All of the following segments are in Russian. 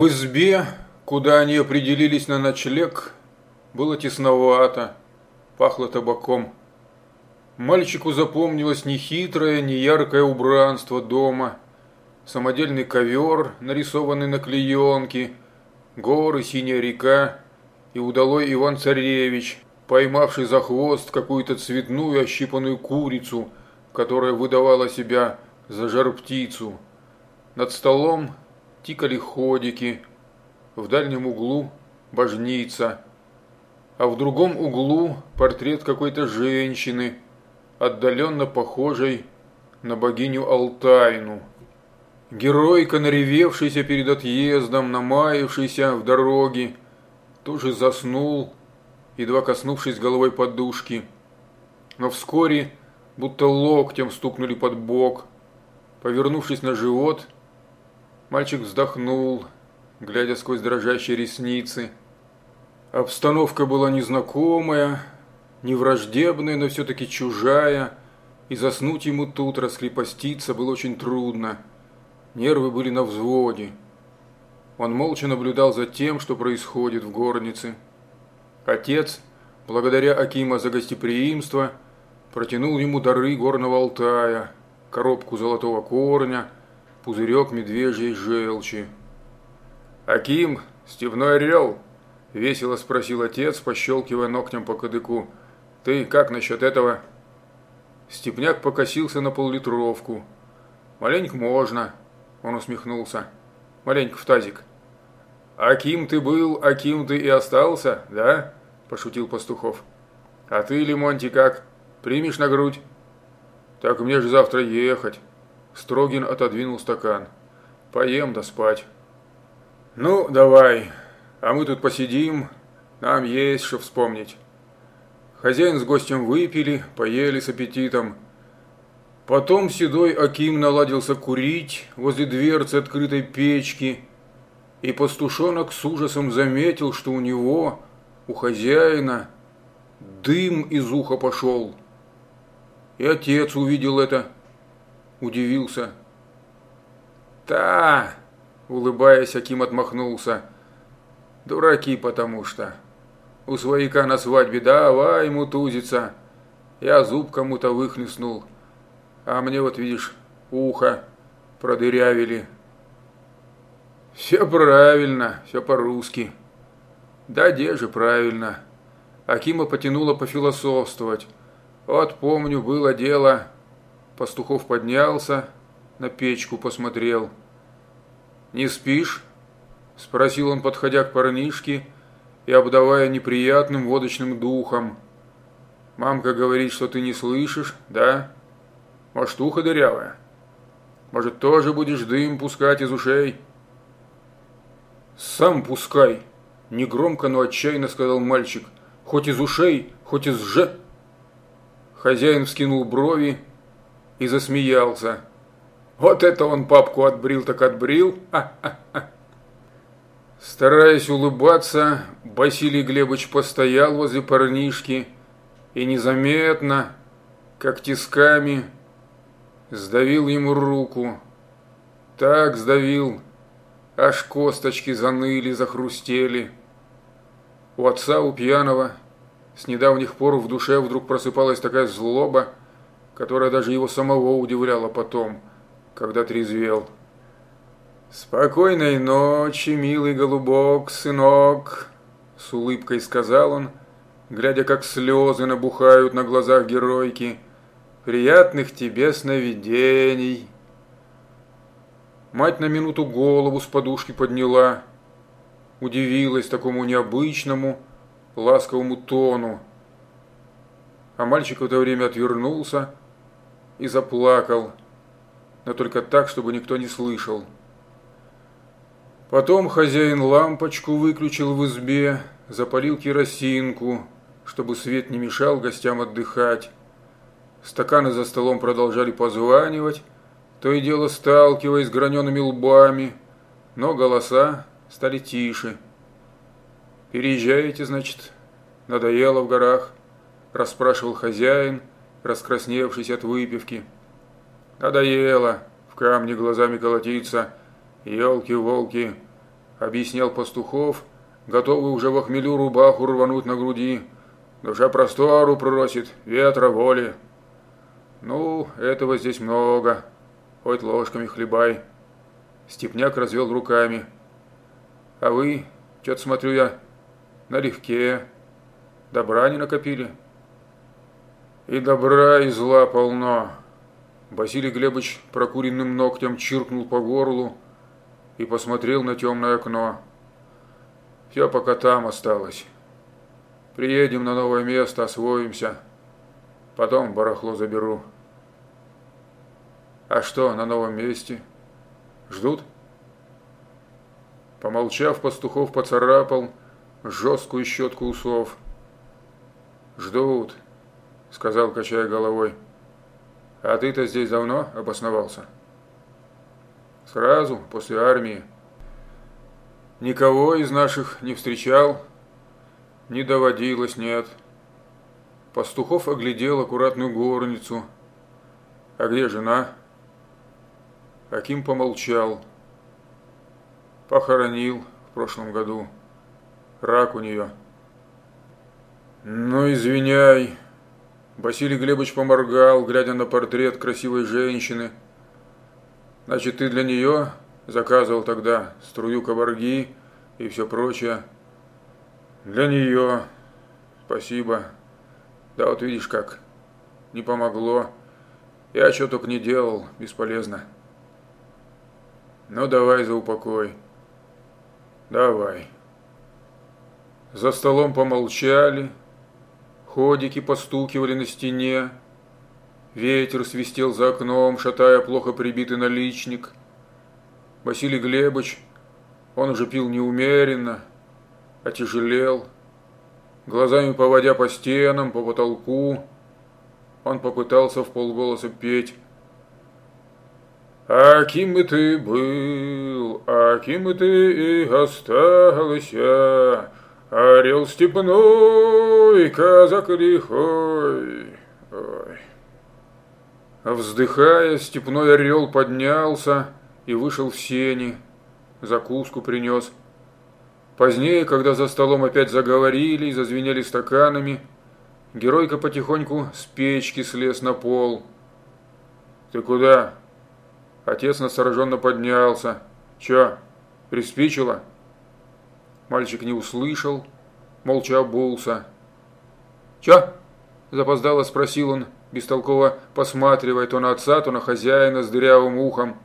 В избе, куда они определились на ночлег, было тесновато, пахло табаком. Мальчику запомнилось не хитрое, не яркое убранство дома, самодельный ковер, нарисованный на клеенке, горы, синяя река и удалой Иван-Царевич, поймавший за хвост какую-то цветную ощипанную курицу, которая выдавала себя за жар-птицу. Над столом тикали ходики, в дальнем углу божница, а в другом углу портрет какой-то женщины, отдаленно похожей на богиню Алтайну. Геройка, наревевшийся перед отъездом, намаявшийся в дороге, тоже заснул, едва коснувшись головой подушки. Но вскоре, будто локтем стукнули под бок, повернувшись на живот – Мальчик вздохнул, глядя сквозь дрожащие ресницы. Обстановка была незнакомая, не враждебная, но все-таки чужая, и заснуть ему тут, раскрепоститься, было очень трудно. Нервы были на взводе. Он молча наблюдал за тем, что происходит в горнице. Отец, благодаря Акима за гостеприимство, протянул ему дары горного Алтая, коробку золотого корня – пузырек медвежьей желчи. «Аким, степной орел?» – весело спросил отец, пощелкивая ногтем по кадыку. «Ты как насчет этого?» Степняк покосился на поллитровку. «Маленько можно», – он усмехнулся. «Маленько в тазик». «Аким ты был, Аким ты и остался, да?» – пошутил Пастухов. «А ты, Лимонти, как? Примешь на грудь?» «Так мне же завтра ехать». Строгин отодвинул стакан. «Поем да спать». «Ну, давай, а мы тут посидим, нам есть что вспомнить». Хозяин с гостем выпили, поели с аппетитом. Потом седой Аким наладился курить возле дверцы открытой печки, и пастушонок с ужасом заметил, что у него, у хозяина, дым из уха пошел. И отец увидел это удивился. «Та!» – улыбаясь, Аким отмахнулся. «Дураки потому что. У свояка на свадьбе давай ему тузиться. Я зуб кому-то выхлестнул, а мне вот, видишь, ухо продырявили». «Все правильно, все по-русски». «Да где же правильно?» Акима потянула пофилософствовать. «Вот помню, было дело...» Пастухов поднялся, на печку посмотрел. «Не спишь?» – спросил он, подходя к парнишке и обдавая неприятным водочным духом. «Мамка говорит, что ты не слышишь, да? Может, ухо дырявое? Может, тоже будешь дым пускать из ушей?» «Сам пускай!» – негромко, но отчаянно сказал мальчик. «Хоть из ушей, хоть из ж...» Хозяин вскинул брови и засмеялся. Вот это он папку отбрил, так отбрил. Ха-ха-ха. Стараясь улыбаться, Василий Глебович постоял возле парнишки и незаметно, как тисками, сдавил ему руку. Так сдавил, аж косточки заныли, захрустели. У отца, у пьяного, с недавних пор в душе вдруг просыпалась такая злоба, которая даже его самого удивляла потом, когда трезвел. «Спокойной ночи, милый голубок, сынок!» С улыбкой сказал он, глядя, как слезы набухают на глазах геройки. «Приятных тебе сновидений!» Мать на минуту голову с подушки подняла, удивилась такому необычному, ласковому тону. А мальчик в это время отвернулся, и заплакал, но только так, чтобы никто не слышал. Потом хозяин лампочку выключил в избе, запалил керосинку, чтобы свет не мешал гостям отдыхать. Стаканы за столом продолжали позванивать, то и дело сталкиваясь с гранеными лбами, но голоса стали тише. «Переезжаете, значит? Надоело в горах?» – расспрашивал хозяин, раскрасневшись от выпивки. Надоело в камне глазами колотиться, елки-волки, объяснял Пастухов, готовый уже в хмелю рубаху рвануть на груди. Душа простору просит, ветра воли. Ну, этого здесь много, хоть ложками хлебай. Степняк развел руками. А вы, что-то смотрю я, налегке, добра не накопили. И добра, и зла полно. Василий Глебович прокуренным ногтем чиркнул по горлу и посмотрел на темное окно. Все пока там осталось. Приедем на новое место, освоимся. Потом барахло заберу. А что на новом месте? Ждут? Помолчав, пастухов поцарапал жесткую щетку усов. Ждут, сказал, качая головой. А ты-то здесь давно обосновался? Сразу, после армии. Никого из наших не встречал, не доводилось, нет. Пастухов оглядел аккуратную горницу. А где жена? Аким помолчал. Похоронил в прошлом году. Рак у нее. Ну, извиняй. Василий Глебович поморгал, глядя на портрет красивой женщины. Значит, ты для нее заказывал тогда струю кабарги и все прочее. Для нее. Спасибо. Да вот видишь как. Не помогло. Я что только не делал, бесполезно. Ну давай за упокой. Давай. За столом помолчали. Ходики постукивали на стене. Ветер свистел за окном, шатая плохо прибитый наличник. Василий Глебович, он уже пил неумеренно, отяжелел. Глазами поводя по стенам, по потолку, он попытался в полголоса петь а кем бы ты был, а кем бы ты и остался, Орел степной, казак лихой. Ой. Вздыхая, степной орел поднялся и вышел в сени, закуску принес. Позднее, когда за столом опять заговорили и зазвенели стаканами, геройка потихоньку с печки слез на пол. «Ты куда?» Отец настороженно поднялся. «Чё, приспичило?» Мальчик не услышал, молча обулся. «Чё?» – запоздало спросил он, бестолково посматривая то на отца, то на хозяина с дырявым ухом.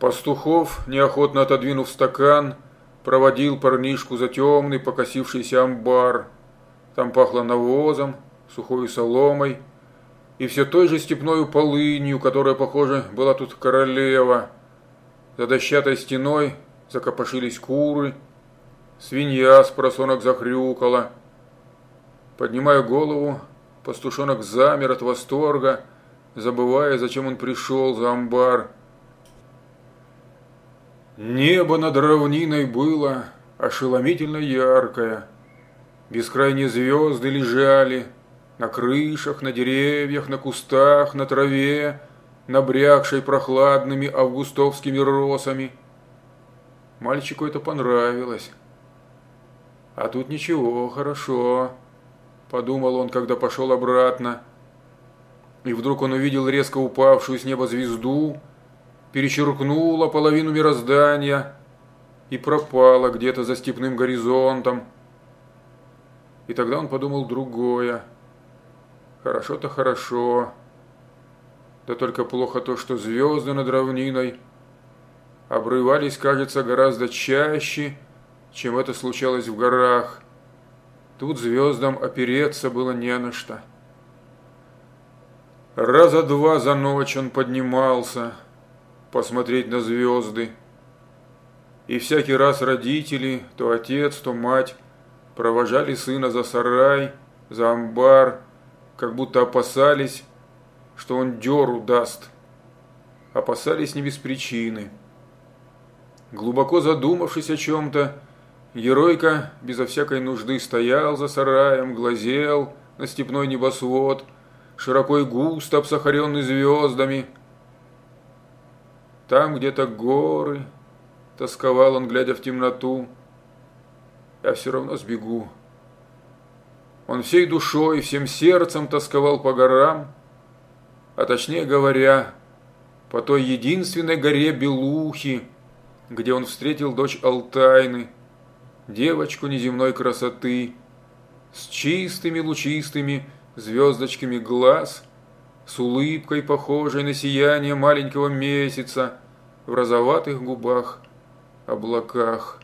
Пастухов, неохотно отодвинув стакан, проводил парнишку за темный покосившийся амбар. Там пахло навозом, сухой соломой – и все той же степной полынью, которая, похоже, была тут королева. За дощатой стеной закопошились куры, свинья с просонок захрюкала. Поднимая голову, пастушонок замер от восторга, забывая, зачем он пришел за амбар. Небо над равниной было ошеломительно яркое. Бескрайние звезды лежали, на крышах, на деревьях, на кустах, на траве, набрякшей прохладными августовскими росами. Мальчику это понравилось. А тут ничего, хорошо, подумал он, когда пошел обратно. И вдруг он увидел резко упавшую с неба звезду, перечеркнула половину мироздания и пропала где-то за степным горизонтом. И тогда он подумал другое – Хорошо-то хорошо. Да только плохо то, что звезды над равниной обрывались, кажется, гораздо чаще, чем это случалось в горах. Тут звездам опереться было не на что. Раза два за ночь он поднимался посмотреть на звезды. И всякий раз родители, то отец, то мать, провожали сына за сарай, за амбар, как будто опасались, что он дёру даст. Опасались не без причины. Глубоко задумавшись о чем-то, Геройка безо всякой нужды стоял за сараем, глазел на степной небосвод, широко и густо обсахаренный звездами. Там где-то горы, тосковал он, глядя в темноту. Я все равно сбегу. Он всей душой, всем сердцем тосковал по горам, а точнее говоря, по той единственной горе Белухи, где он встретил дочь Алтайны, девочку неземной красоты, с чистыми лучистыми звездочками глаз, с улыбкой, похожей на сияние маленького месяца в розоватых губах, облаках.